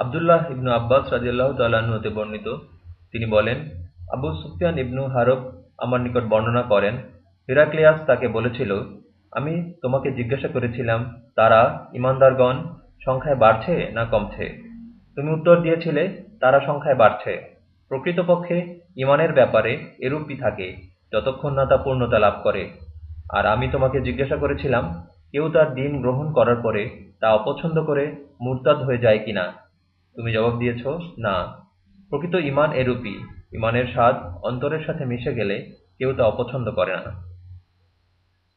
আবদুল্লাহ ইবনু আব্বাস রাজিয়াল্লাহ তাল্লাহ্ন হতে বর্ণিত। তিনি বলেন, আবু সুফিয়ান ইবনু হারব আমার নিকট বর্ণনা করেন, হিরাক্লিয়াস তাকে বলেছিল, আমি তোমাকে জিজ্ঞাসা করেছিলাম, তারা ইমানদারগণ সংখ্যায় বাড়ছে না কমছে? তুমি উত্তর দিয়েছিলে, তারা সংখ্যায় বাড়ছে। প্রকৃতপক্ষে ইমানের ব্যাপারে এরূপই থাকে, যতক্ষণ না তা পূর্ণতা লাভ করে। আর আমি তোমাকে জিজ্ঞাসা করেছিলাম, কেউ তার দিন গ্রহণ করার পরে তা অপছন্দ করে মুরতাদ হয়ে যায় কিনা? তুমি জবাব দিয়েছ, না। প্রকৃত ইমান এরূপই। ইমানের স্বাদ অন্তরের সাথে মিশে গেলে কেউ তা অপছন্দ করে না।